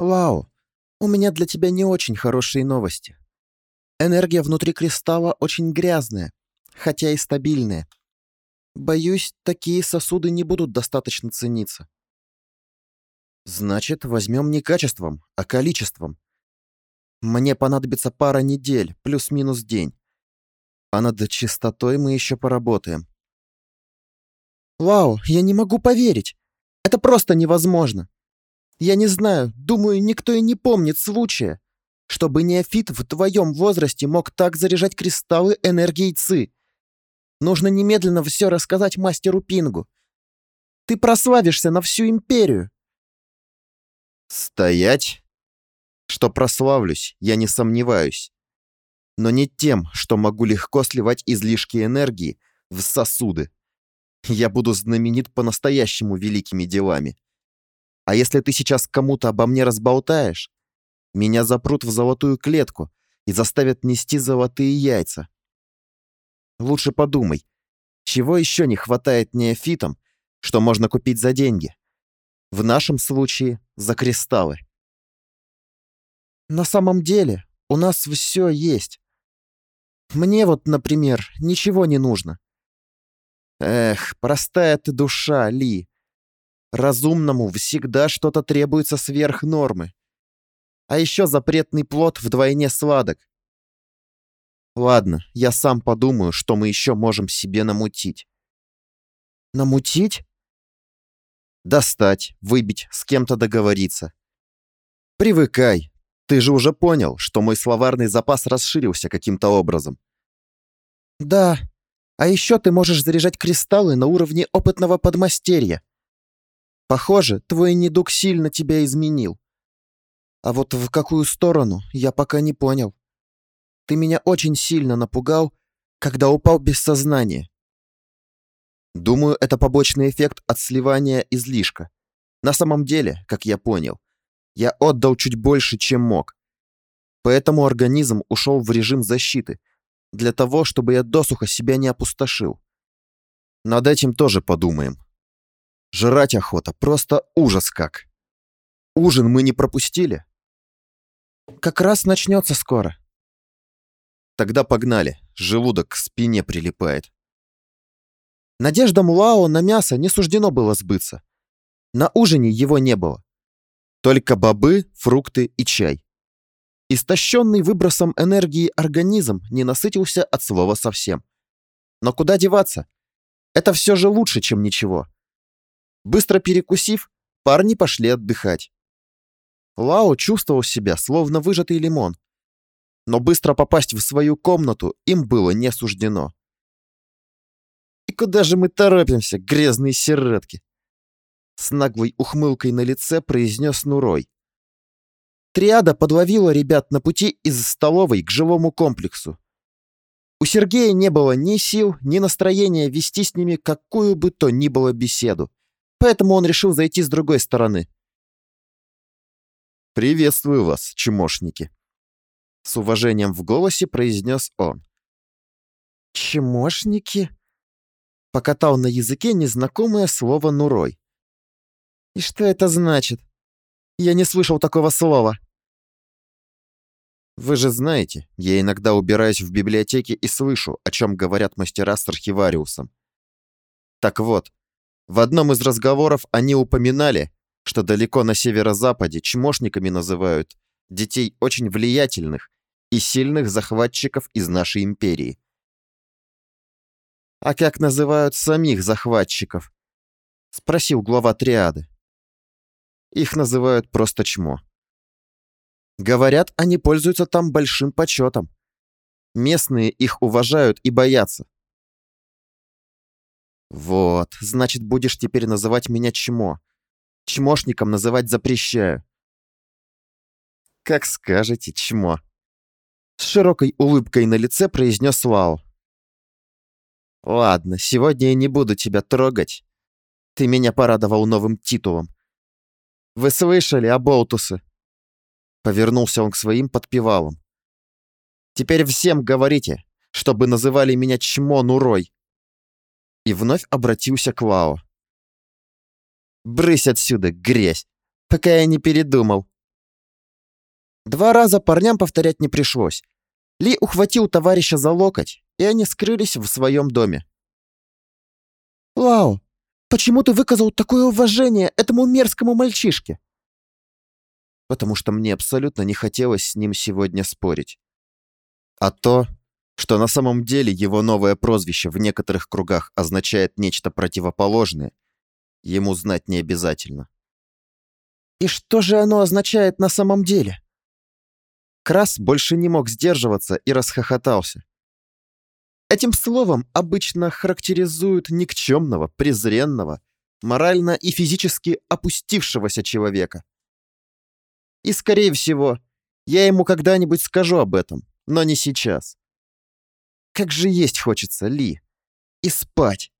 Вау, у меня для тебя не очень хорошие новости. Энергия внутри кристалла очень грязная, хотя и стабильная. Боюсь, такие сосуды не будут достаточно цениться. Значит, возьмем не качеством, а количеством. Мне понадобится пара недель, плюс-минус день. А над чистотой мы еще поработаем. Вау, я не могу поверить. Это просто невозможно. Я не знаю, думаю, никто и не помнит случая, чтобы неофит в твоем возрасте мог так заряжать кристаллы энергией ЦИ. Нужно немедленно все рассказать мастеру Пингу. Ты прославишься на всю империю. Стоять? Что прославлюсь, я не сомневаюсь. Но не тем, что могу легко сливать излишки энергии в сосуды. Я буду знаменит по-настоящему великими делами. А если ты сейчас кому-то обо мне разболтаешь, меня запрут в золотую клетку и заставят нести золотые яйца. Лучше подумай, чего еще не хватает неофитам, что можно купить за деньги? В нашем случае за кристаллы. На самом деле, у нас все есть. Мне вот, например, ничего не нужно. Эх, простая ты душа, Ли. Разумному всегда что-то требуется сверх нормы. А еще запретный плод вдвойне сладок. Ладно, я сам подумаю, что мы еще можем себе намутить. Намутить? Достать, выбить, с кем-то договориться. Привыкай. Ты же уже понял, что мой словарный запас расширился каким-то образом. Да, а еще ты можешь заряжать кристаллы на уровне опытного подмастерья. Похоже, твой недуг сильно тебя изменил. А вот в какую сторону, я пока не понял. Ты меня очень сильно напугал, когда упал без сознания. Думаю, это побочный эффект от сливания излишка. На самом деле, как я понял, я отдал чуть больше, чем мог. Поэтому организм ушел в режим защиты, для того, чтобы я досуха себя не опустошил. Над этим тоже подумаем. Жрать охота, просто ужас как. Ужин мы не пропустили? Как раз начнется скоро. Тогда погнали, желудок к спине прилипает. Надеждам Лао на мясо не суждено было сбыться. На ужине его не было. Только бобы, фрукты и чай. Истощенный выбросом энергии организм не насытился от слова совсем. Но куда деваться? Это все же лучше, чем ничего. Быстро перекусив, парни пошли отдыхать. Лао чувствовал себя, словно выжатый лимон. Но быстро попасть в свою комнату им было не суждено. «И куда же мы торопимся, грязные сиротки?» С наглой ухмылкой на лице произнес Нурой. Триада подловила ребят на пути из столовой к жилому комплексу. У Сергея не было ни сил, ни настроения вести с ними какую бы то ни было беседу, поэтому он решил зайти с другой стороны. «Приветствую вас, чмошники!» С уважением в голосе произнес он. «Чмошники?» Покатал на языке незнакомое слово «нурой». «И что это значит?» Я не слышал такого слова. Вы же знаете, я иногда убираюсь в библиотеке и слышу, о чем говорят мастера с архивариусом. Так вот, в одном из разговоров они упоминали, что далеко на северо-западе чмошниками называют детей очень влиятельных и сильных захватчиков из нашей империи. «А как называют самих захватчиков?» — спросил глава триады. Их называют просто чмо. Говорят, они пользуются там большим почетом. Местные их уважают и боятся. Вот, значит, будешь теперь называть меня чмо. Чмошником называть запрещаю. Как скажете, чмо. С широкой улыбкой на лице произнес Лао. Ладно, сегодня я не буду тебя трогать. Ты меня порадовал новым титулом. Вы слышали, Аболтусы?» Повернулся он к своим подпевалам. «Теперь всем говорите, чтобы называли меня Чмо Нурой!» И вновь обратился к Лао. «Брысь отсюда, грязь, пока я не передумал!» Два раза парням повторять не пришлось. Ли ухватил товарища за локоть, и они скрылись в своем доме. «Лао, почему ты выказал такое уважение этому мерзкому мальчишке?» «Потому что мне абсолютно не хотелось с ним сегодня спорить. А то, что на самом деле его новое прозвище в некоторых кругах означает нечто противоположное, ему знать не обязательно». «И что же оно означает на самом деле?» Крас больше не мог сдерживаться и расхохотался. Этим словом обычно характеризуют никчемного, презренного, морально и физически опустившегося человека. И, скорее всего, я ему когда-нибудь скажу об этом, но не сейчас. Как же есть хочется, Ли. И спать.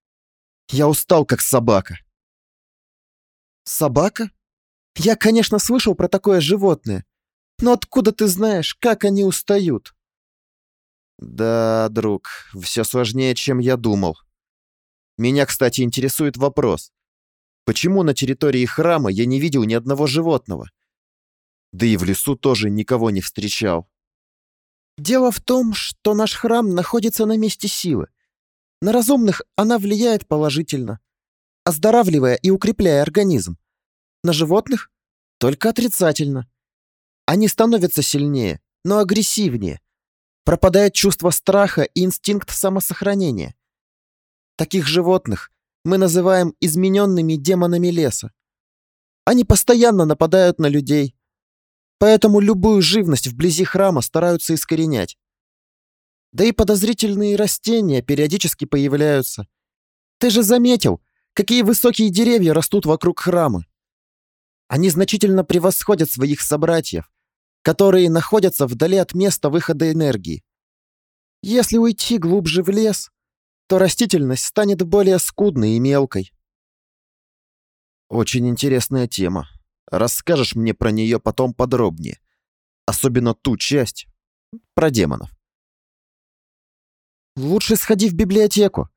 Я устал, как собака. Собака? Я, конечно, слышал про такое животное, но откуда ты знаешь, как они устают? Да, друг, все сложнее, чем я думал. Меня, кстати, интересует вопрос. Почему на территории храма я не видел ни одного животного? Да и в лесу тоже никого не встречал. Дело в том, что наш храм находится на месте силы. На разумных она влияет положительно, оздоравливая и укрепляя организм. На животных — только отрицательно. Они становятся сильнее, но агрессивнее. Пропадает чувство страха и инстинкт самосохранения. Таких животных мы называем измененными демонами леса. Они постоянно нападают на людей, поэтому любую живность вблизи храма стараются искоренять. Да и подозрительные растения периодически появляются. Ты же заметил, какие высокие деревья растут вокруг храма. Они значительно превосходят своих собратьев, которые находятся вдали от места выхода энергии. Если уйти глубже в лес, то растительность станет более скудной и мелкой. Очень интересная тема. Расскажешь мне про нее потом подробнее. Особенно ту часть про демонов. Лучше сходи в библиотеку.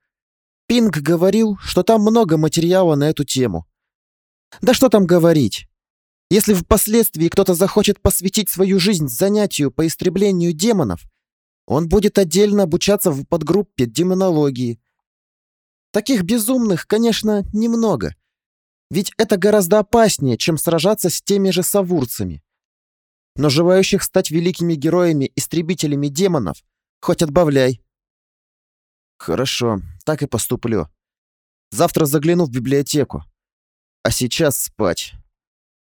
Пинг говорил, что там много материала на эту тему. Да что там говорить? Если впоследствии кто-то захочет посвятить свою жизнь занятию по истреблению демонов, он будет отдельно обучаться в подгруппе демонологии. Таких безумных, конечно, немного. Ведь это гораздо опаснее, чем сражаться с теми же савурцами. Но желающих стать великими героями-истребителями демонов хоть отбавляй. Хорошо, так и поступлю. Завтра загляну в библиотеку. А сейчас спать.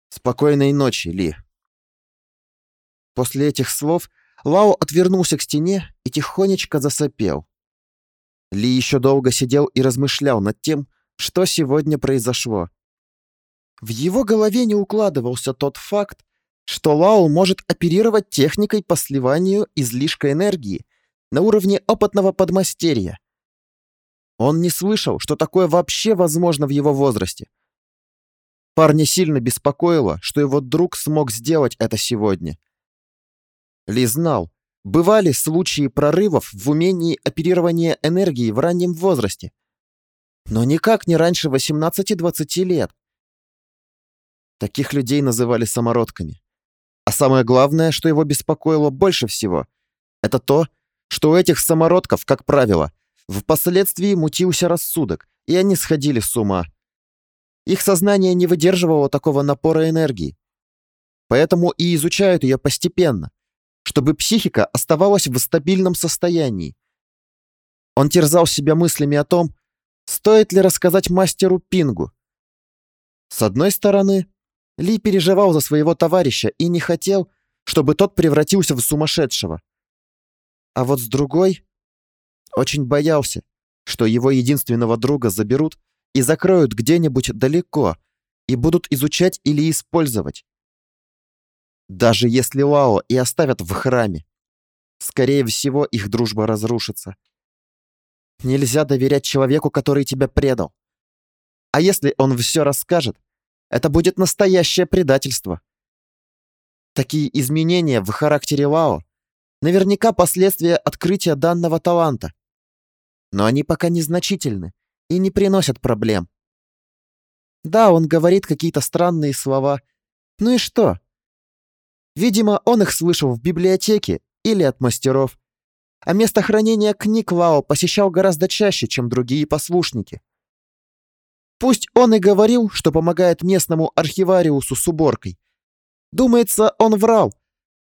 Спокойной ночи, Ли. После этих слов Лао отвернулся к стене и тихонечко засопел. Ли еще долго сидел и размышлял над тем, что сегодня произошло. В его голове не укладывался тот факт, что Лао может оперировать техникой по сливанию излишка энергии на уровне опытного подмастерья. Он не слышал, что такое вообще возможно в его возрасте – Парня сильно беспокоило, что его друг смог сделать это сегодня. Ли знал, бывали случаи прорывов в умении оперирования энергии в раннем возрасте, но никак не раньше 18-20 лет. Таких людей называли самородками. А самое главное, что его беспокоило больше всего, это то, что у этих самородков, как правило, впоследствии мутился рассудок, и они сходили с ума. Их сознание не выдерживало такого напора энергии. Поэтому и изучают ее постепенно, чтобы психика оставалась в стабильном состоянии. Он терзал себя мыслями о том, стоит ли рассказать мастеру Пингу. С одной стороны, Ли переживал за своего товарища и не хотел, чтобы тот превратился в сумасшедшего. А вот с другой, очень боялся, что его единственного друга заберут и закроют где-нибудь далеко и будут изучать или использовать. Даже если Лао и оставят в храме, скорее всего, их дружба разрушится. Нельзя доверять человеку, который тебя предал. А если он все расскажет, это будет настоящее предательство. Такие изменения в характере Лао наверняка последствия открытия данного таланта. Но они пока незначительны и не приносят проблем. Да, он говорит какие-то странные слова. Ну и что? Видимо, он их слышал в библиотеке или от мастеров. А место хранения книг Лао посещал гораздо чаще, чем другие послушники. Пусть он и говорил, что помогает местному архивариусу с уборкой. Думается, он врал,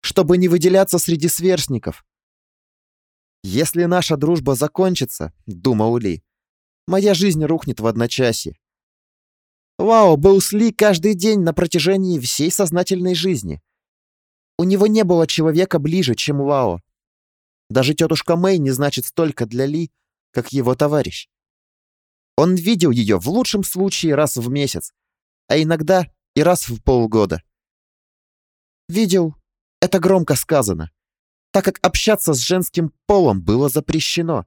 чтобы не выделяться среди сверстников. «Если наша дружба закончится, — думал Ли, — моя жизнь рухнет в одночасье. Лао был с Ли каждый день на протяжении всей сознательной жизни. У него не было человека ближе, чем Лао. Даже тетушка Мэй не значит столько для Ли, как его товарищ. Он видел ее в лучшем случае раз в месяц, а иногда и раз в полгода. Видел — это громко сказано, так как общаться с женским полом было запрещено.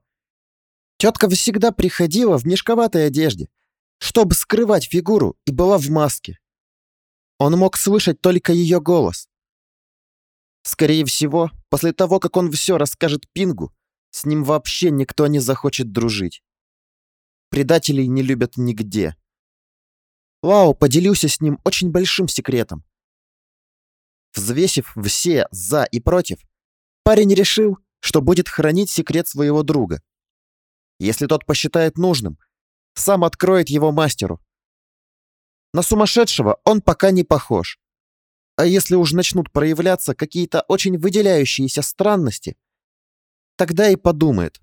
Тетка всегда приходила в мешковатой одежде, чтобы скрывать фигуру, и была в маске. Он мог слышать только ее голос. Скорее всего, после того, как он все расскажет Пингу, с ним вообще никто не захочет дружить. Предателей не любят нигде. Лао поделился с ним очень большим секретом. Взвесив все «за» и «против», парень решил, что будет хранить секрет своего друга. Если тот посчитает нужным, сам откроет его мастеру. На сумасшедшего он пока не похож. А если уж начнут проявляться какие-то очень выделяющиеся странности, тогда и подумает,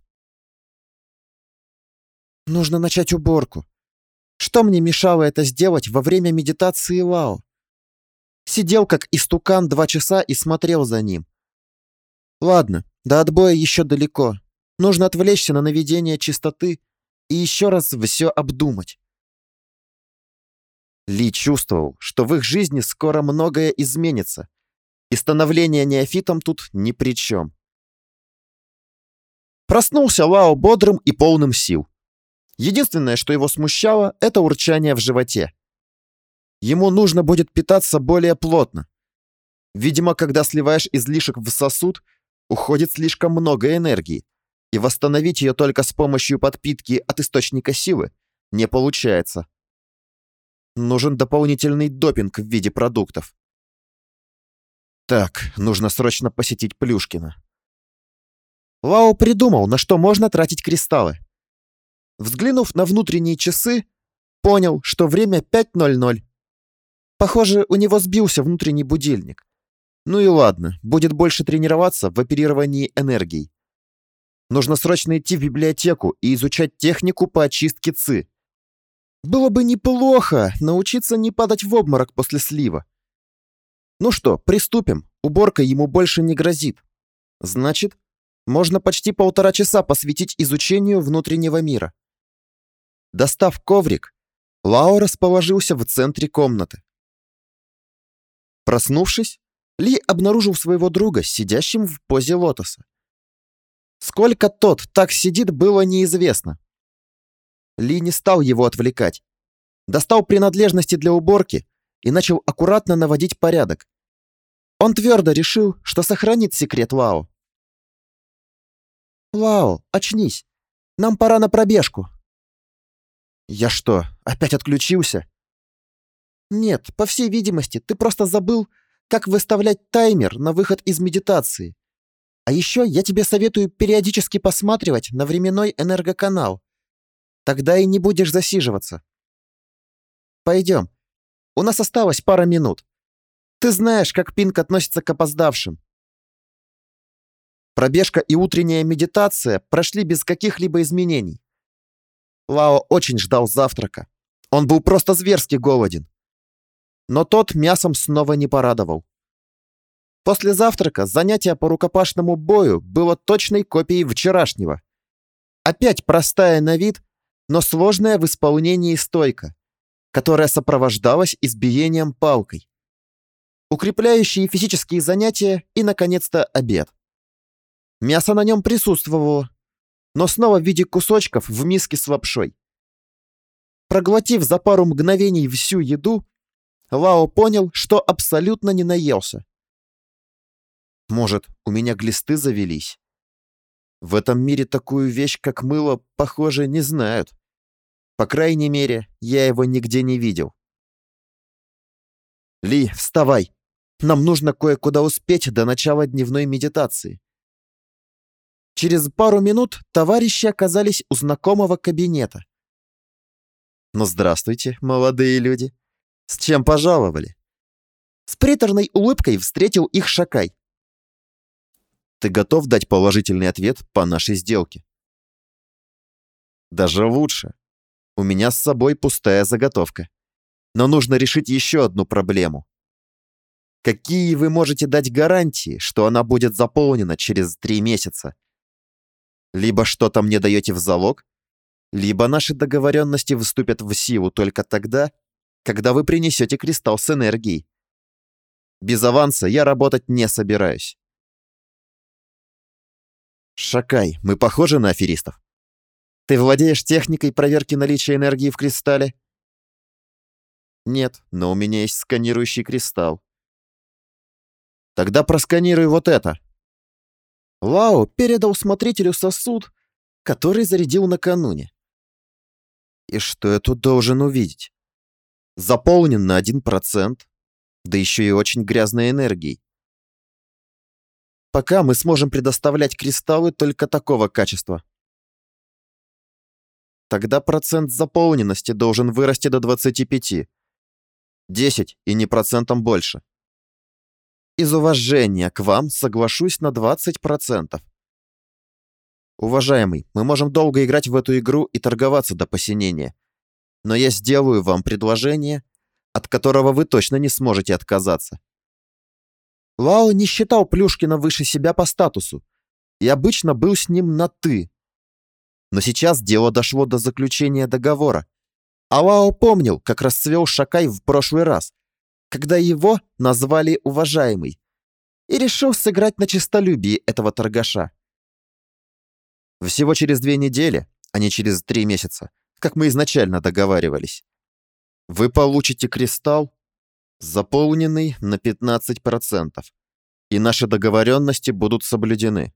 Нужно начать уборку. Что мне мешало это сделать во время медитации Лао? Сидел как истукан два часа и смотрел за ним. Ладно, до отбоя еще далеко. Нужно отвлечься на наведение чистоты и еще раз все обдумать. Ли чувствовал, что в их жизни скоро многое изменится, и становление неофитом тут ни при чем. Проснулся Лао бодрым и полным сил. Единственное, что его смущало, это урчание в животе. Ему нужно будет питаться более плотно. Видимо, когда сливаешь излишек в сосуд, уходит слишком много энергии, и восстановить ее только с помощью подпитки от источника силы не получается. Нужен дополнительный допинг в виде продуктов. Так, нужно срочно посетить Плюшкина. Лао придумал, на что можно тратить кристаллы. Взглянув на внутренние часы, понял, что время 5.00. Похоже, у него сбился внутренний будильник. Ну и ладно, будет больше тренироваться в оперировании энергией. Нужно срочно идти в библиотеку и изучать технику по очистке ЦИ. Было бы неплохо научиться не падать в обморок после слива. Ну что, приступим. Уборка ему больше не грозит. Значит, можно почти полтора часа посвятить изучению внутреннего мира. Достав коврик, Лао расположился в центре комнаты. Проснувшись, Ли обнаружил своего друга, сидящим в позе лотоса. Сколько тот так сидит, было неизвестно. Ли не стал его отвлекать. Достал принадлежности для уборки и начал аккуратно наводить порядок. Он твердо решил, что сохранит секрет Лао. «Лао, очнись! Нам пора на пробежку!» «Я что, опять отключился?» «Нет, по всей видимости, ты просто забыл, как выставлять таймер на выход из медитации. А еще я тебе советую периодически посматривать на временной энергоканал. Тогда и не будешь засиживаться. Пойдем. У нас осталось пара минут. Ты знаешь, как Пинк относится к опоздавшим. Пробежка и утренняя медитация прошли без каких-либо изменений. Лао очень ждал завтрака. Он был просто зверски голоден. Но тот мясом снова не порадовал. После завтрака занятие по рукопашному бою было точной копией вчерашнего. Опять простая на вид, но сложная в исполнении стойка, которая сопровождалась избиением палкой. Укрепляющие физические занятия и, наконец-то, обед. Мясо на нем присутствовало, но снова в виде кусочков в миске с лапшой. Проглотив за пару мгновений всю еду, Лао понял, что абсолютно не наелся. Может, у меня глисты завелись? В этом мире такую вещь, как мыло, похоже, не знают. По крайней мере, я его нигде не видел. «Ли, вставай! Нам нужно кое-куда успеть до начала дневной медитации. Через пару минут товарищи оказались у знакомого кабинета. «Ну, здравствуйте, молодые люди. С чем пожаловали?» С приторной улыбкой встретил их Шакай. «Ты готов дать положительный ответ по нашей сделке?» «Даже лучше. У меня с собой пустая заготовка. Но нужно решить еще одну проблему. Какие вы можете дать гарантии, что она будет заполнена через три месяца? Либо что-то мне даете в залог, либо наши договоренности вступят в силу только тогда, когда вы принесете кристалл с энергией. Без аванса я работать не собираюсь. Шакай, мы похожи на аферистов? Ты владеешь техникой проверки наличия энергии в кристалле? Нет, но у меня есть сканирующий кристалл. Тогда просканируй вот это. Лао передал смотрителю сосуд, который зарядил накануне. И что я тут должен увидеть? Заполнен на один процент, да еще и очень грязной энергией. Пока мы сможем предоставлять кристаллы только такого качества. Тогда процент заполненности должен вырасти до 25. 10 и не процентом больше. Из уважения к вам соглашусь на 20%. Уважаемый, мы можем долго играть в эту игру и торговаться до посинения. Но я сделаю вам предложение, от которого вы точно не сможете отказаться. Лао не считал Плюшкина выше себя по статусу и обычно был с ним на «ты». Но сейчас дело дошло до заключения договора. А Лао помнил, как расцвел Шакай в прошлый раз, когда его назвали уважаемый, и решил сыграть на честолюбии этого торгаша. Всего через две недели, а не через три месяца, как мы изначально договаривались. Вы получите кристалл, заполненный на 15%, и наши договоренности будут соблюдены.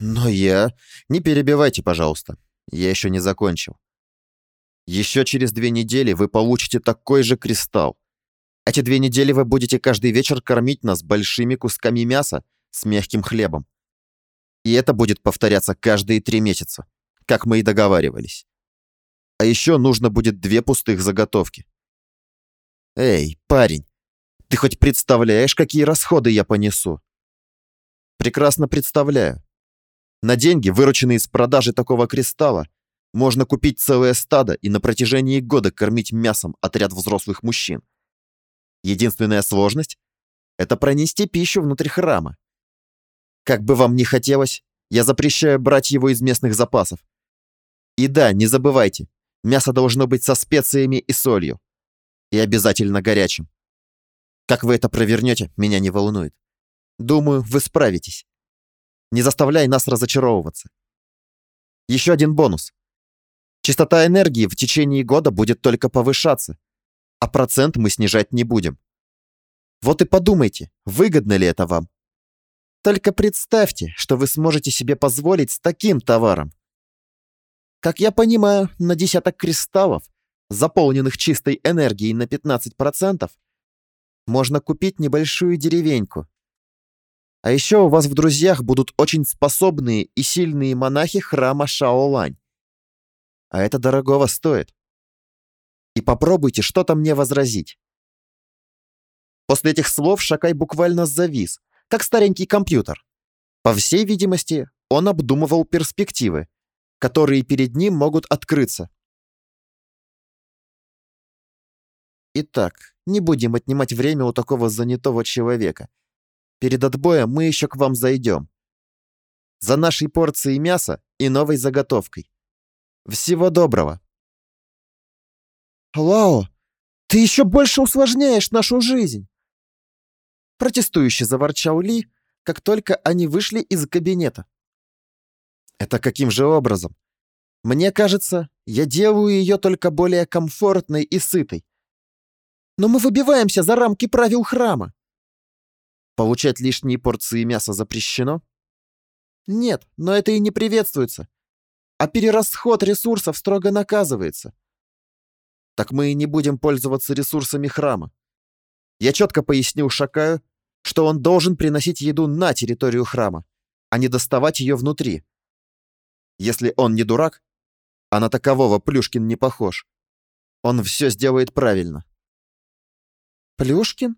Но я... Не перебивайте, пожалуйста. Я еще не закончил. Еще через две недели вы получите такой же кристалл. Эти две недели вы будете каждый вечер кормить нас большими кусками мяса с мягким хлебом. И это будет повторяться каждые три месяца, как мы и договаривались. А еще нужно будет две пустых заготовки. Эй, парень, ты хоть представляешь, какие расходы я понесу? Прекрасно представляю. На деньги, вырученные из продажи такого кристалла, можно купить целое стадо и на протяжении года кормить мясом отряд взрослых мужчин. Единственная сложность — это пронести пищу внутрь храма. Как бы вам ни хотелось, я запрещаю брать его из местных запасов. И да, не забывайте, мясо должно быть со специями и солью. И обязательно горячим. Как вы это провернете, меня не волнует. Думаю, вы справитесь. Не заставляй нас разочаровываться. Еще один бонус. Частота энергии в течение года будет только повышаться, а процент мы снижать не будем. Вот и подумайте, выгодно ли это вам. Только представьте, что вы сможете себе позволить с таким товаром. Как я понимаю, на десяток кристаллов, заполненных чистой энергией на 15%, можно купить небольшую деревеньку. А еще у вас в друзьях будут очень способные и сильные монахи храма Шаолань. А это дорогого стоит. И попробуйте что-то мне возразить. После этих слов Шакай буквально завис, как старенький компьютер. По всей видимости, он обдумывал перспективы, которые перед ним могут открыться. Итак, не будем отнимать время у такого занятого человека. Перед отбоем мы еще к вам зайдем. За нашей порцией мяса и новой заготовкой. Всего доброго. Лао, ты еще больше усложняешь нашу жизнь. Протестующе заворчал Ли, как только они вышли из кабинета. Это каким же образом? Мне кажется, я делаю ее только более комфортной и сытой. Но мы выбиваемся за рамки правил храма. Получать лишние порции мяса запрещено? Нет, но это и не приветствуется. А перерасход ресурсов строго наказывается. Так мы и не будем пользоваться ресурсами храма. Я четко пояснил Шакаю, что он должен приносить еду на территорию храма, а не доставать ее внутри. Если он не дурак, а на такового Плюшкин не похож, он все сделает правильно. Плюшкин?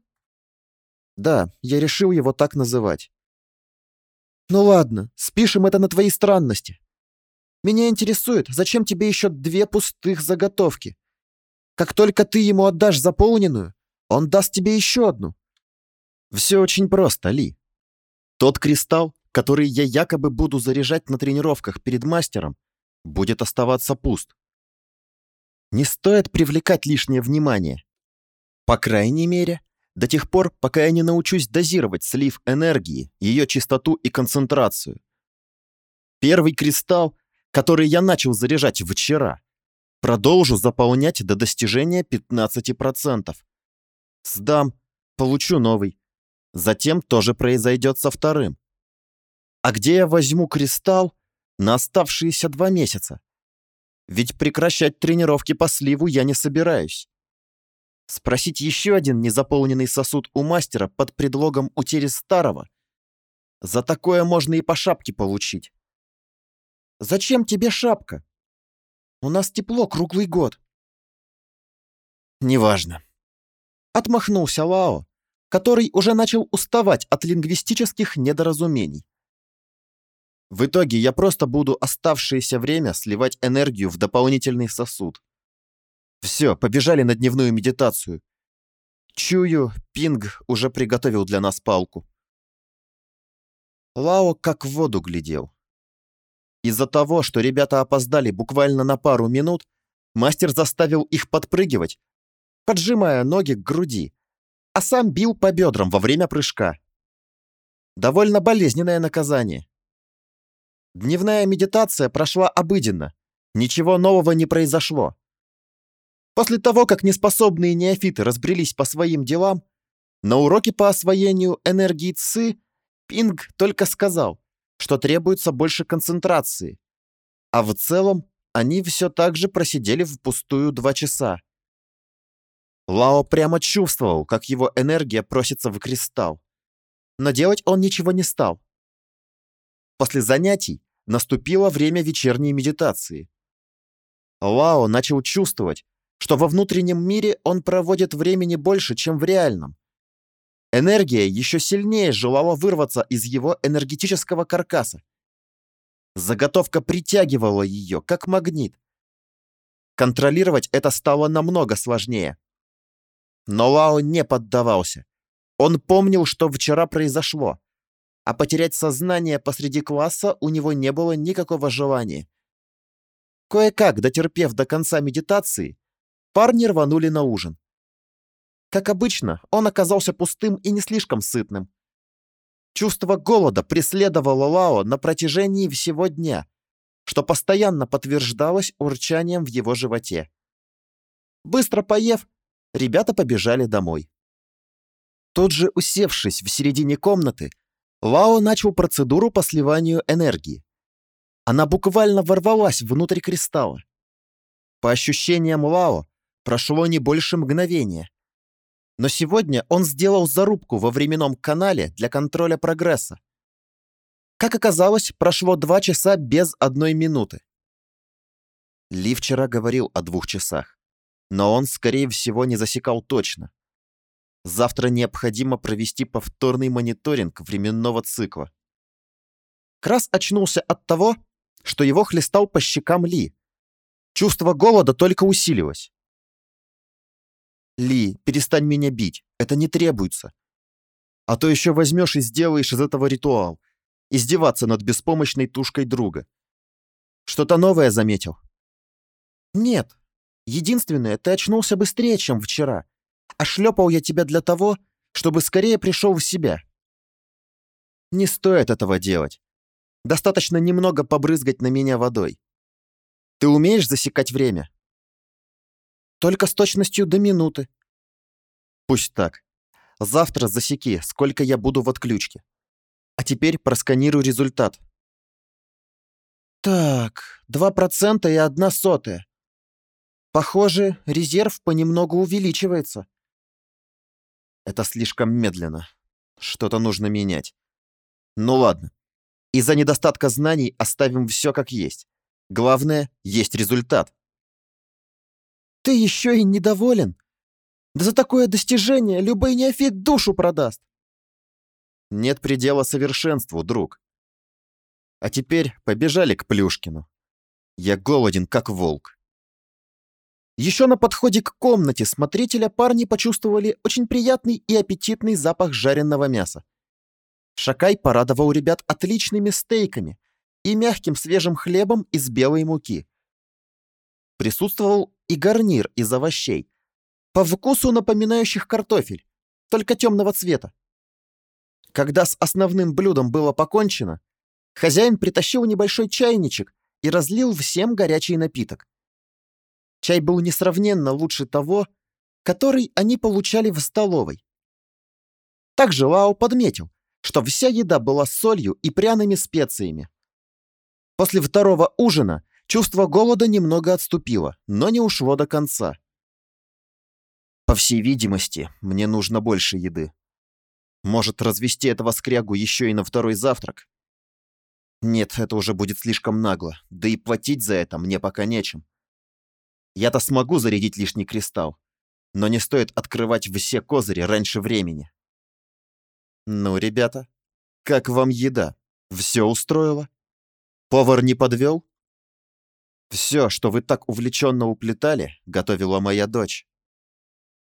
Да, я решил его так называть. Ну ладно, спишем это на твои странности. Меня интересует, зачем тебе еще две пустых заготовки? Как только ты ему отдашь заполненную, он даст тебе еще одну. Все очень просто, Ли. Тот кристалл, который я якобы буду заряжать на тренировках перед мастером, будет оставаться пуст. Не стоит привлекать лишнее внимание. По крайней мере, до тех пор, пока я не научусь дозировать слив энергии, ее чистоту и концентрацию. Первый кристалл, который я начал заряжать вчера, продолжу заполнять до достижения 15%. Сдам, получу новый. Затем тоже произойдет со вторым. А где я возьму кристалл на оставшиеся два месяца? Ведь прекращать тренировки по сливу я не собираюсь. Спросить еще один незаполненный сосуд у мастера под предлогом утери старого? За такое можно и по шапке получить. Зачем тебе шапка? У нас тепло круглый год. Неважно. Отмахнулся Лао, который уже начал уставать от лингвистических недоразумений. В итоге я просто буду оставшееся время сливать энергию в дополнительный сосуд. Все, побежали на дневную медитацию. Чую, Пинг уже приготовил для нас палку. Лао как в воду глядел. Из-за того, что ребята опоздали буквально на пару минут, мастер заставил их подпрыгивать, поджимая ноги к груди, а сам бил по бедрам во время прыжка. Довольно болезненное наказание. Дневная медитация прошла обыденно. Ничего нового не произошло. После того, как неспособные неофиты разбрелись по своим делам, на уроке по освоению энергии ЦИ Пинг только сказал, что требуется больше концентрации. А в целом они все так же просидели впустую два часа. Лао прямо чувствовал, как его энергия просится в кристалл. Но делать он ничего не стал. После занятий наступило время вечерней медитации. Лао начал чувствовать, что во внутреннем мире он проводит времени больше, чем в реальном. Энергия еще сильнее желала вырваться из его энергетического каркаса. Заготовка притягивала ее, как магнит. Контролировать это стало намного сложнее. Но Лао не поддавался. Он помнил, что вчера произошло, а потерять сознание посреди класса у него не было никакого желания. Кое-как, дотерпев до конца медитации, парни рванули на ужин. Как обычно, он оказался пустым и не слишком сытным. Чувство голода преследовало Лао на протяжении всего дня, что постоянно подтверждалось урчанием в его животе. Быстро поев, ребята побежали домой. Тут же, усевшись в середине комнаты, Лао начал процедуру по сливанию энергии. Она буквально ворвалась внутрь кристалла. По ощущениям Лао, прошло не больше мгновения. Но сегодня он сделал зарубку во временном канале для контроля прогресса. Как оказалось, прошло два часа без одной минуты. Ли вчера говорил о двух часах, но он, скорее всего, не засекал точно. Завтра необходимо провести повторный мониторинг временного цикла. Крас очнулся от того, что его хлестал по щекам Ли. Чувство голода только усилилось. «Ли, перестань меня бить, это не требуется. А то еще возьмешь и сделаешь из этого ритуал. Издеваться над беспомощной тушкой друга. Что-то новое заметил?» «Нет. Единственное, ты очнулся быстрее, чем вчера а шлепал я тебя для того, чтобы скорее пришел в себя. Не стоит этого делать. Достаточно немного побрызгать на меня водой. Ты умеешь засекать время? Только с точностью до минуты. Пусть так. Завтра засеки, сколько я буду в отключке. А теперь просканируй результат. Так, 2% и одна сотая. Похоже, резерв понемногу увеличивается. Это слишком медленно. Что-то нужно менять. Ну ладно. Из-за недостатка знаний оставим все как есть. Главное, есть результат. Ты еще и недоволен? Да за такое достижение любой неофит душу продаст. Нет предела совершенству, друг. А теперь побежали к Плюшкину. Я голоден, как волк. Еще на подходе к комнате смотрителя парни почувствовали очень приятный и аппетитный запах жареного мяса. Шакай порадовал ребят отличными стейками и мягким свежим хлебом из белой муки. Присутствовал и гарнир из овощей, по вкусу напоминающих картофель, только темного цвета. Когда с основным блюдом было покончено, хозяин притащил небольшой чайничек и разлил всем горячий напиток. Чай был несравненно лучше того, который они получали в столовой. Также Лао подметил, что вся еда была солью и пряными специями. После второго ужина чувство голода немного отступило, но не ушло до конца. По всей видимости, мне нужно больше еды. Может, развести этого скрягу еще и на второй завтрак? Нет, это уже будет слишком нагло, да и платить за это мне пока нечем. Я-то смогу зарядить лишний кристалл, но не стоит открывать все козыри раньше времени. Ну, ребята, как вам еда? Все устроило? Повар не подвел? Все, что вы так увлеченно уплетали, готовила моя дочь.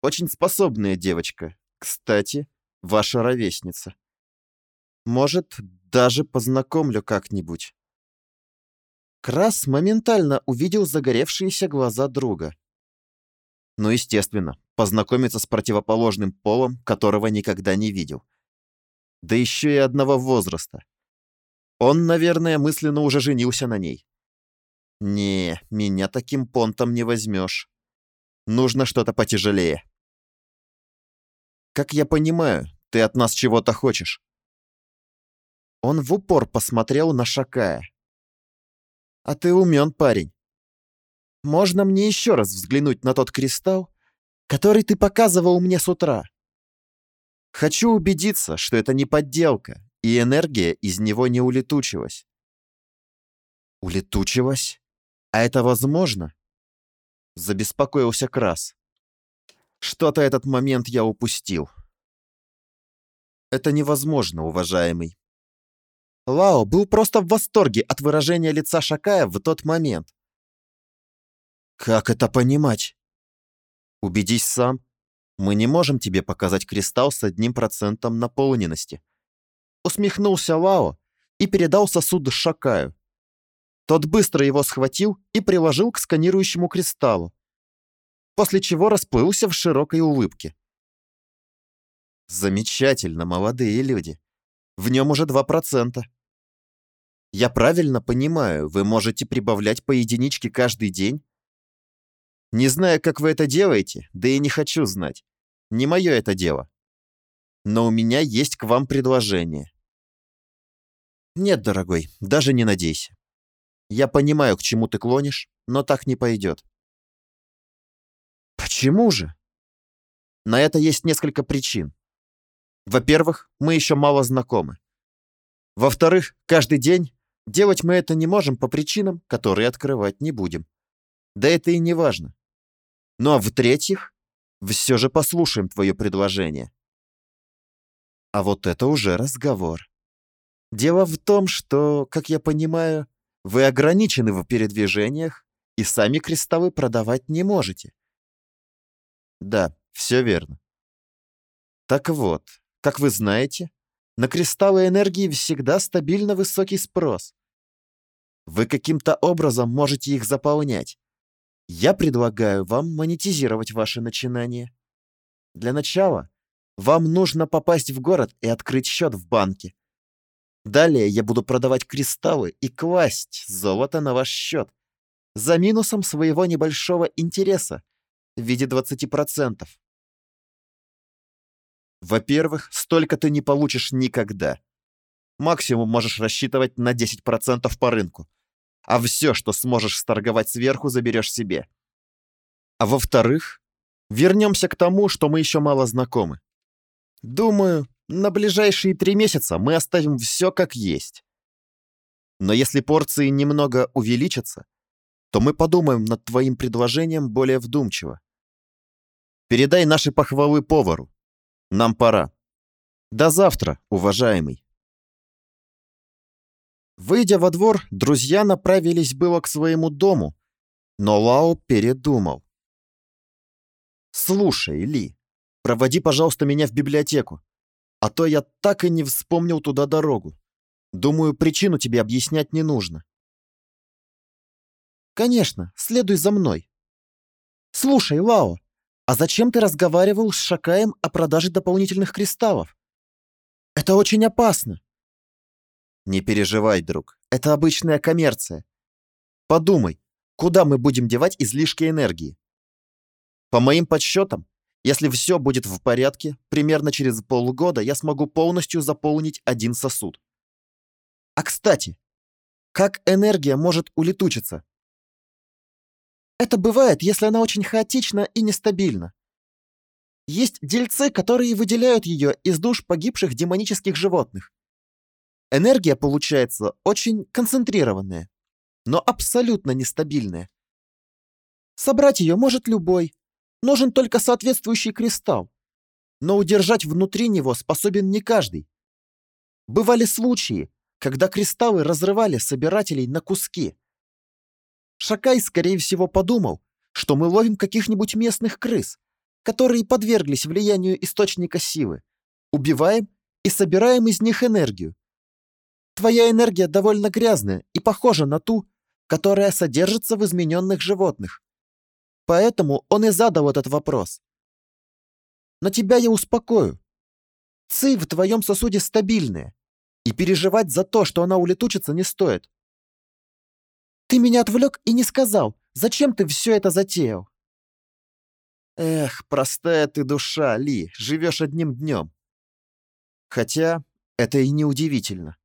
Очень способная девочка. Кстати, ваша ровесница. Может, даже познакомлю как-нибудь. Крас моментально увидел загоревшиеся глаза друга. Ну, естественно, познакомиться с противоположным полом, которого никогда не видел. Да еще и одного возраста. Он, наверное, мысленно уже женился на ней. Не, меня таким понтом не возьмешь. Нужно что-то потяжелее. Как я понимаю, ты от нас чего-то хочешь. Он в упор посмотрел на Шакая. А ты умен, парень. Можно мне еще раз взглянуть на тот кристалл, который ты показывал мне с утра? Хочу убедиться, что это не подделка, и энергия из него не улетучилась. Улетучилась? А это возможно? Забеспокоился Крас. Что-то этот момент я упустил. Это невозможно, уважаемый. Лао был просто в восторге от выражения лица Шакая в тот момент. Как это понимать? Убедись сам. Мы не можем тебе показать кристалл с одним процентом наполненности. Усмехнулся Лао и передал сосуд Шакаю. Тот быстро его схватил и приложил к сканирующему кристаллу, после чего расплылся в широкой улыбке. Замечательно, молодые люди. В нем уже 2%. Я правильно понимаю, вы можете прибавлять по единичке каждый день? Не знаю, как вы это делаете, да и не хочу знать. Не мое это дело. Но у меня есть к вам предложение. Нет, дорогой, даже не надейся. Я понимаю, к чему ты клонишь, но так не пойдет. Почему же? На это есть несколько причин. Во-первых, мы еще мало знакомы. Во-вторых, каждый день делать мы это не можем по причинам, которые открывать не будем. Да это и не важно. Ну а в-третьих, все же послушаем твое предложение. А вот это уже разговор. Дело в том, что, как я понимаю, вы ограничены в передвижениях и сами кристаллы продавать не можете. Да, все верно. Так вот, как вы знаете, на кристаллы энергии всегда стабильно высокий спрос. Вы каким-то образом можете их заполнять. Я предлагаю вам монетизировать ваше начинание. Для начала вам нужно попасть в город и открыть счет в банке. Далее я буду продавать кристаллы и класть золото на ваш счет за минусом своего небольшого интереса в виде 20%. Во-первых, столько ты не получишь никогда. Максимум можешь рассчитывать на 10% по рынку. А все, что сможешь сторговать сверху, заберешь себе. А во-вторых, вернемся к тому, что мы еще мало знакомы. Думаю, на ближайшие три месяца мы оставим все как есть. Но если порции немного увеличатся, то мы подумаем над твоим предложением более вдумчиво. Передай наши похвалы повару. Нам пора. До завтра, уважаемый. Выйдя во двор, друзья направились было к своему дому, но Лао передумал. «Слушай, Ли, проводи, пожалуйста, меня в библиотеку, а то я так и не вспомнил туда дорогу. Думаю, причину тебе объяснять не нужно». «Конечно, следуй за мной». «Слушай, Лао, а зачем ты разговаривал с Шакаем о продаже дополнительных кристаллов? Это очень опасно». «Не переживай, друг, это обычная коммерция. Подумай, куда мы будем девать излишки энергии? По моим подсчетам, если все будет в порядке, примерно через полгода я смогу полностью заполнить один сосуд. А кстати, как энергия может улетучиться? Это бывает, если она очень хаотична и нестабильна. Есть дельцы, которые выделяют ее из душ погибших демонических животных. Энергия получается очень концентрированная, но абсолютно нестабильная. Собрать ее может любой, Нужен только соответствующий кристалл. Но удержать внутри него способен не каждый. Бывали случаи, когда кристаллы разрывали собирателей на куски. Шакай, скорее всего, подумал, что мы ловим каких-нибудь местных крыс, которые подверглись влиянию источника силы, убиваем и собираем из них энергию. Твоя энергия довольно грязная и похожа на ту, которая содержится в измененных животных. Поэтому он и задал этот вопрос. Но тебя я успокою. Ци в твоем сосуде стабильная, и переживать за то, что она улетучится, не стоит. Ты меня отвлек и не сказал, зачем ты все это затеял. Эх, простая ты душа, Ли, живешь одним днем. Хотя это и не удивительно.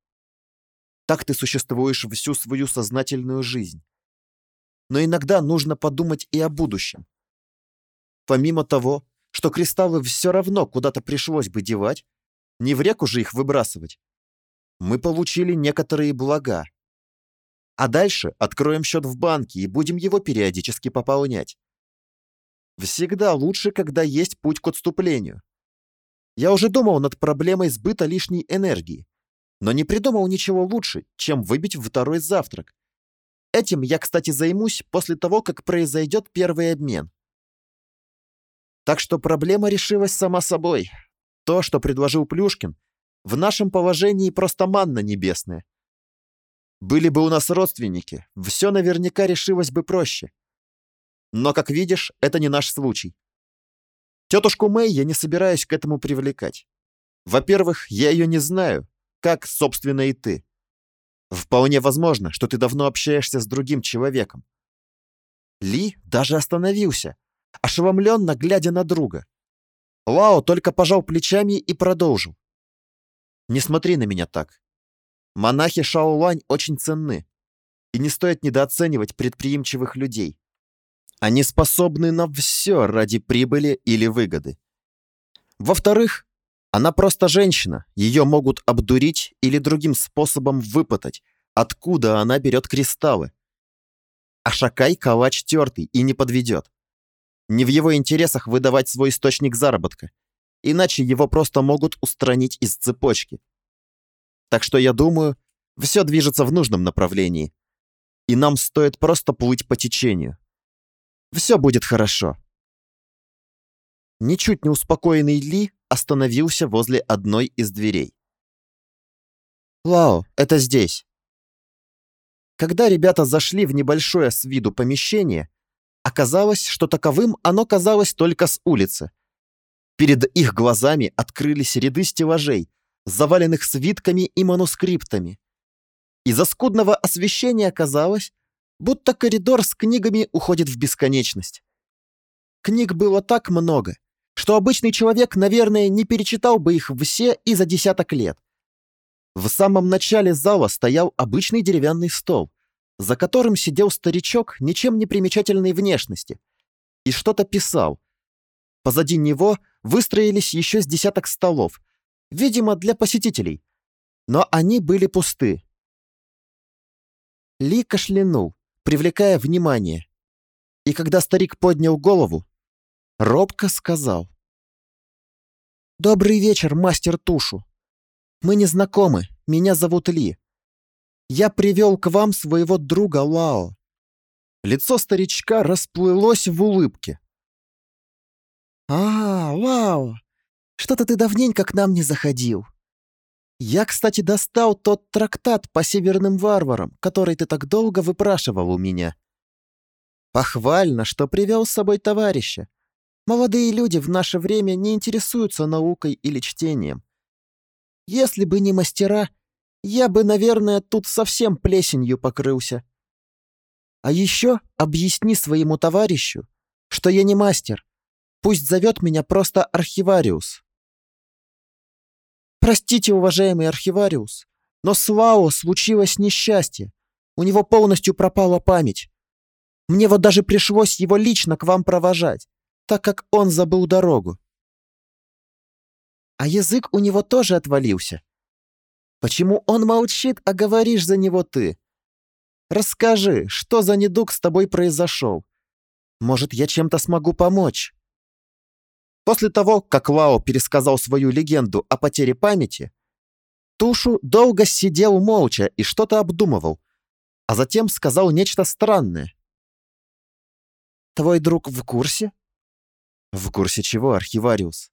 Так ты существуешь всю свою сознательную жизнь но иногда нужно подумать и о будущем. Помимо того, что кристаллы все равно куда-то пришлось бы девать, не в реку же их выбрасывать, мы получили некоторые блага. А дальше откроем счет в банке и будем его периодически пополнять. Всегда лучше, когда есть путь к отступлению. Я уже думал над проблемой сбыта лишней энергии, но не придумал ничего лучше, чем выбить второй завтрак, Этим я, кстати, займусь после того, как произойдет первый обмен. Так что проблема решилась сама собой. То, что предложил Плюшкин, в нашем положении просто манна небесная. Были бы у нас родственники, все наверняка решилось бы проще. Но, как видишь, это не наш случай. Тетушку Мэй я не собираюсь к этому привлекать. Во-первых, я ее не знаю, как, собственно, и ты. Вполне возможно, что ты давно общаешься с другим человеком. Ли даже остановился, ошеломленно глядя на друга. Лао только пожал плечами и продолжил. «Не смотри на меня так. Монахи Шаолань очень ценны, и не стоит недооценивать предприимчивых людей. Они способны на все ради прибыли или выгоды. Во-вторых, она просто женщина, ее могут обдурить или другим способом выпытать, откуда она берет кристаллы. А Шакай калач тертый и не подведет. Не в его интересах выдавать свой источник заработка, иначе его просто могут устранить из цепочки. Так что я думаю, все движется в нужном направлении, и нам стоит просто плыть по течению. Все будет хорошо. Ничуть не успокоенный Ли остановился возле одной из дверей. «Лао, это здесь». Когда ребята зашли в небольшое с виду помещение, оказалось, что таковым оно казалось только с улицы. Перед их глазами открылись ряды стеллажей, заваленных свитками и манускриптами. Из-за скудного освещения казалось, будто коридор с книгами уходит в бесконечность. Книг было так много, что обычный человек, наверное, не перечитал бы их все и за десяток лет. В самом начале зала стоял обычный деревянный стол, за которым сидел старичок ничем не примечательной внешности и что-то писал. Позади него выстроились еще с десяток столов, видимо, для посетителей. Но они были пусты. Ли кашлянул, привлекая внимание. И когда старик поднял голову, робко сказал. «Добрый вечер, мастер Тушу. Мы не знакомы, меня зовут Ли. Я привел к вам своего друга Лао». Лицо старичка расплылось в улыбке. «А, Лао, что-то ты давненько к нам не заходил. Я, кстати, достал тот трактат по северным варварам, который ты так долго выпрашивал у меня. Похвально, что привел с собой товарища. Молодые люди в наше время не интересуются наукой или чтением. Если бы не мастера, я бы, наверное, тут совсем плесенью покрылся. А еще объясни своему товарищу, что я не мастер. Пусть зовет меня просто архивариус. Простите, уважаемый архивариус, но с Лао случилось несчастье. У него полностью пропала память. Мне вот даже пришлось его лично к вам провожать, так как он забыл дорогу. А язык у него тоже отвалился. Почему он молчит, а говоришь за него ты? Расскажи, что за недуг с тобой произошел? Может, я чем-то смогу помочь?» После того, как Лао пересказал свою легенду о потере памяти, Тушу долго сидел молча и что-то обдумывал, а затем сказал нечто странное. «Твой друг в курсе?» «В курсе чего, архивариус?»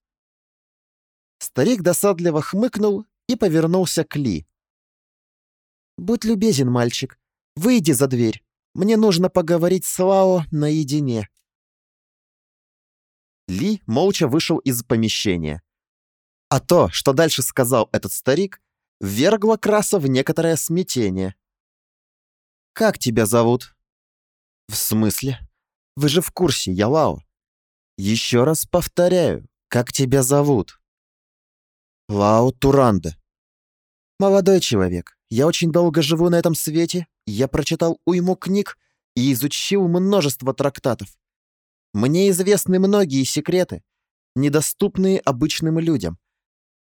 Старик досадливо хмыкнул и повернулся к Ли. «Будь любезен, мальчик. Выйди за дверь. Мне нужно поговорить с Лао наедине». Ли молча вышел из помещения. А то, что дальше сказал этот старик, ввергло Краса в некоторое смятение. «Как тебя зовут?» «В смысле? Вы же в курсе, я Лао. Еще раз повторяю, как тебя зовут?» «Лао Туранда». «Молодой человек, я очень долго живу на этом свете, я прочитал уйму книг и изучил множество трактатов. Мне известны многие секреты, недоступные обычным людям.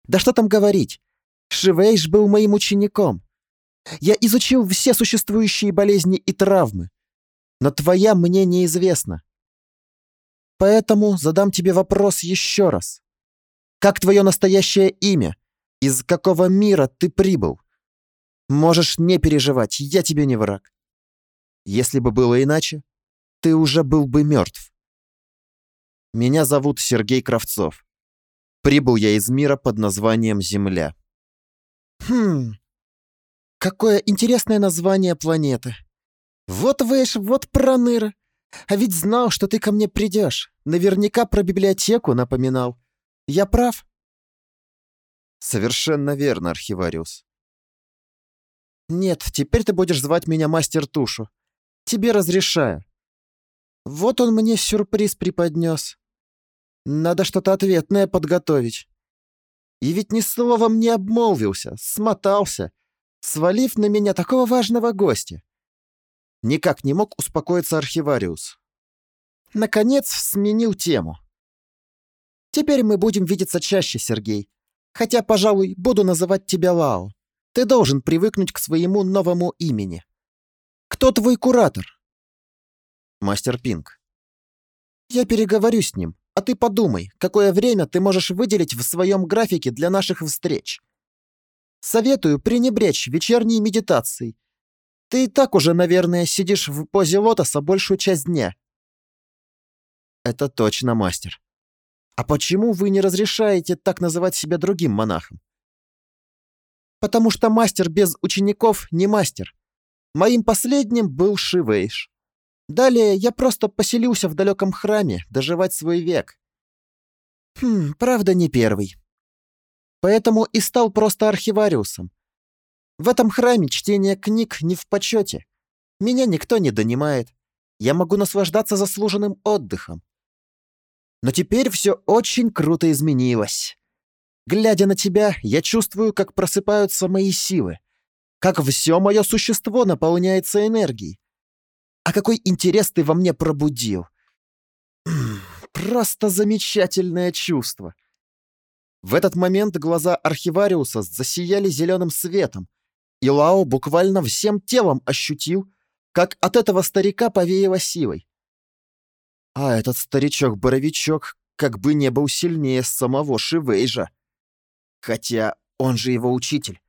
Да что там говорить, Шивейш был моим учеником. Я изучил все существующие болезни и травмы, но твоя мне неизвестна. Поэтому задам тебе вопрос еще раз. Как твое настоящее имя? Из какого мира ты прибыл? Можешь не переживать, я тебе не враг. Если бы было иначе, ты уже был бы мертв. Меня зовут Сергей Кравцов. Прибыл я из мира под названием Земля. Хм, какое интересное название планеты. Вот Вэш, вот Проныра. А ведь знал, что ты ко мне придешь. Наверняка про библиотеку напоминал. Я прав? Совершенно верно, архивариус. Нет, теперь ты будешь звать меня мастер Тушу. Тебе разрешаю. Вот он мне сюрприз преподнес. Надо что-то ответное подготовить. И ведь ни словом не обмолвился, смотался, свалив на меня такого важного гостя. Никак не мог успокоиться архивариус. Наконец сменил тему. Теперь мы будем видеться чаще, Сергей. Хотя, пожалуй, буду называть тебя Лао. Ты должен привыкнуть к своему новому имени. Кто твой куратор? Мастер Пинг. Я переговорю с ним, а ты подумай, какое время ты можешь выделить в своем графике для наших встреч. Советую пренебречь вечерней медитацией. Ты и так уже, наверное, сидишь в позе лотоса большую часть дня. Это точно, мастер. А почему вы не разрешаете так называть себя другим монахом? Потому что мастер без учеников не мастер. Моим последним был Шивейш. Далее я просто поселился в далеком храме доживать свой век. Хм, правда, не первый. Поэтому и стал просто архивариусом. В этом храме чтение книг не в почете. Меня никто не донимает. Я могу наслаждаться заслуженным отдыхом. Но теперь все очень круто изменилось. Глядя на тебя, я чувствую, как просыпаются мои силы, как все мое существо наполняется энергией. А какой интерес ты во мне пробудил? Просто замечательное чувство. В этот момент глаза архивариуса засияли зеленым светом, и Лао буквально всем телом ощутил, как от этого старика повеяло силой. А этот старичок-боровичок как бы не был сильнее самого Шивейжа. Хотя он же его учитель.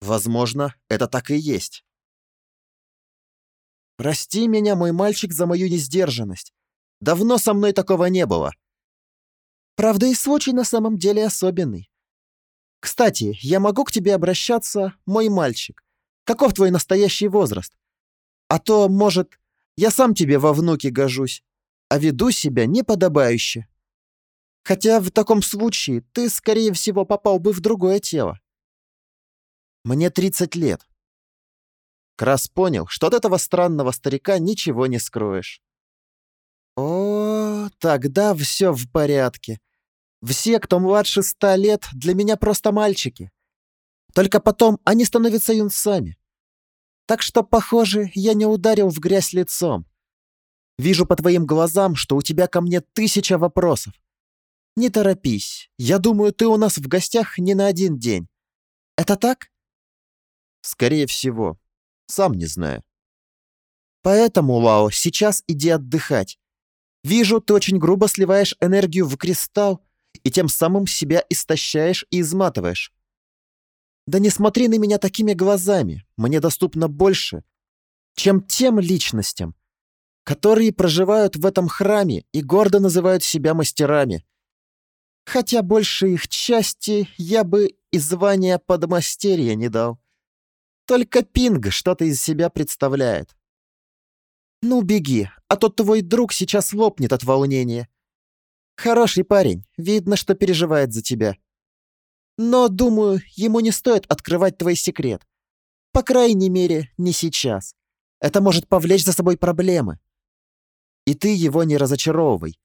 Возможно, это так и есть. Прости меня, мой мальчик, за мою несдержанность. Давно со мной такого не было. Правда, и случай на самом деле особенный. Кстати, я могу к тебе обращаться, мой мальчик. Каков твой настоящий возраст? А то, может, я сам тебе во внуки гожусь, а веду себя неподобающе. Хотя в таком случае ты, скорее всего, попал бы в другое тело. Мне 30 лет. Крас понял, что от этого странного старика ничего не скроешь. О, тогда все в порядке. Все, кто младше ста лет, для меня просто мальчики. Только потом они становятся юнцами. Так что, похоже, я не ударил в грязь лицом. Вижу по твоим глазам, что у тебя ко мне тысяча вопросов. Не торопись. Я думаю, ты у нас в гостях не на один день. Это так? Скорее всего. Сам не знаю. Поэтому, Лао, сейчас иди отдыхать. Вижу, ты очень грубо сливаешь энергию в кристалл и тем самым себя истощаешь и изматываешь. Да не смотри на меня такими глазами. Мне доступно больше, чем тем личностям, которые проживают в этом храме и гордо называют себя мастерами. Хотя больше их части я бы и звания подмастерья не дал. Только Пинг что-то из себя представляет. Ну, беги, а то твой друг сейчас лопнет от волнения. Хороший парень, видно, что переживает за тебя. Но, думаю, ему не стоит открывать твой секрет. По крайней мере, не сейчас. Это может повлечь за собой проблемы. И ты его не разочаровывай.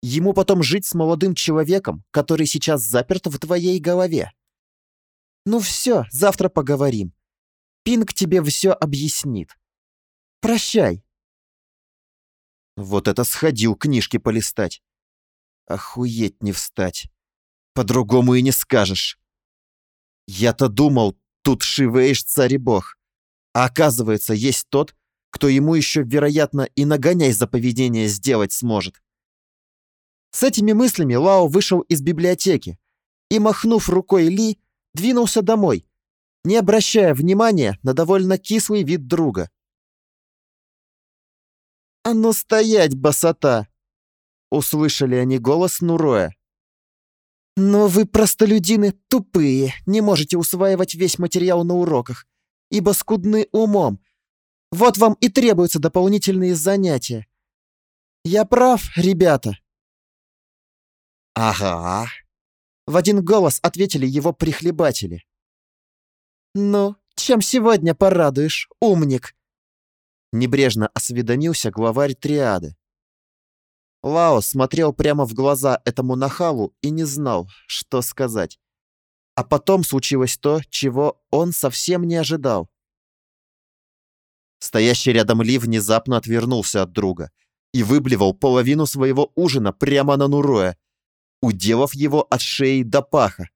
Ему потом жить с молодым человеком, который сейчас заперт в твоей голове. Ну все, завтра поговорим. Пинг тебе все объяснит. Прощай. Вот это сходил книжки полистать. Охуеть не встать. По-другому и не скажешь. Я-то думал, тут Шивейш царь и бог. А оказывается, есть тот, кто ему еще, вероятно, и нагоняй за поведение сделать сможет. С этими мыслями Лао вышел из библиотеки и, махнув рукой Ли, двинулся домой, не обращая внимания на довольно кислый вид друга. «А ну стоять, босота!» Услышали они голос Нуроя. «Но вы, простолюдины, тупые, не можете усваивать весь материал на уроках, ибо скудны умом. Вот вам и требуются дополнительные занятия. Я прав, ребята?» «Ага», — в один голос ответили его прихлебатели. «Ну, чем сегодня порадуешь, умник?» Небрежно осведомился главарь триады. Лао смотрел прямо в глаза этому нахалу и не знал, что сказать. А потом случилось то, чего он совсем не ожидал. Стоящий рядом Ли внезапно отвернулся от друга и выблевал половину своего ужина прямо на Нуроя, уделав его от шеи до паха.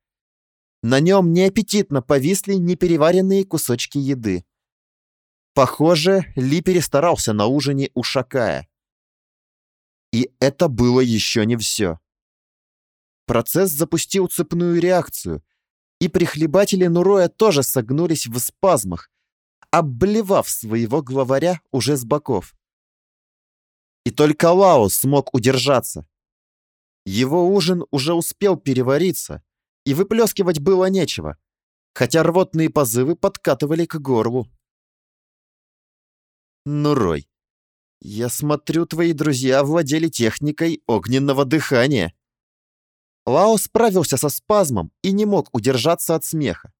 На нем неаппетитно повисли непереваренные кусочки еды. Похоже, Ли перестарался на ужине у Шакая. И это было еще не все. Процесс запустил цепную реакцию, и прихлебатели Нуроя тоже согнулись в спазмах, обблевав своего главаря уже с боков. И только Лао смог удержаться. Его ужин уже успел перевариться, и выплескивать было нечего, хотя рвотные позывы подкатывали к горлу. «Ну, Рой, я смотрю, твои друзья владели техникой огненного дыхания». Лао справился со спазмом и не мог удержаться от смеха.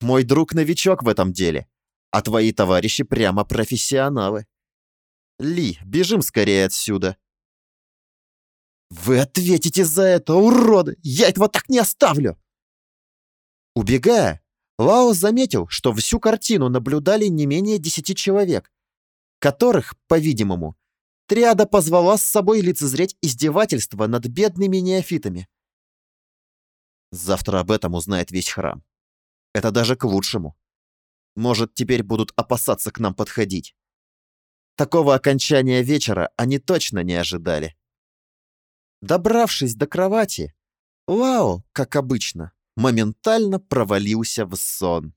«Мой друг новичок в этом деле, а твои товарищи прямо профессионалы. Ли, бежим скорее отсюда». «Вы ответите за это, уроды! Я этого так не оставлю!» Убегая, Лао заметил, что всю картину наблюдали не менее десяти человек, которых, по-видимому, Триада позвала с собой лицезреть издевательство над бедными неофитами. Завтра об этом узнает весь храм. Это даже к лучшему. Может, теперь будут опасаться к нам подходить. Такого окончания вечера они точно не ожидали. Добравшись до кровати, Лао, как обычно, моментально провалился в сон.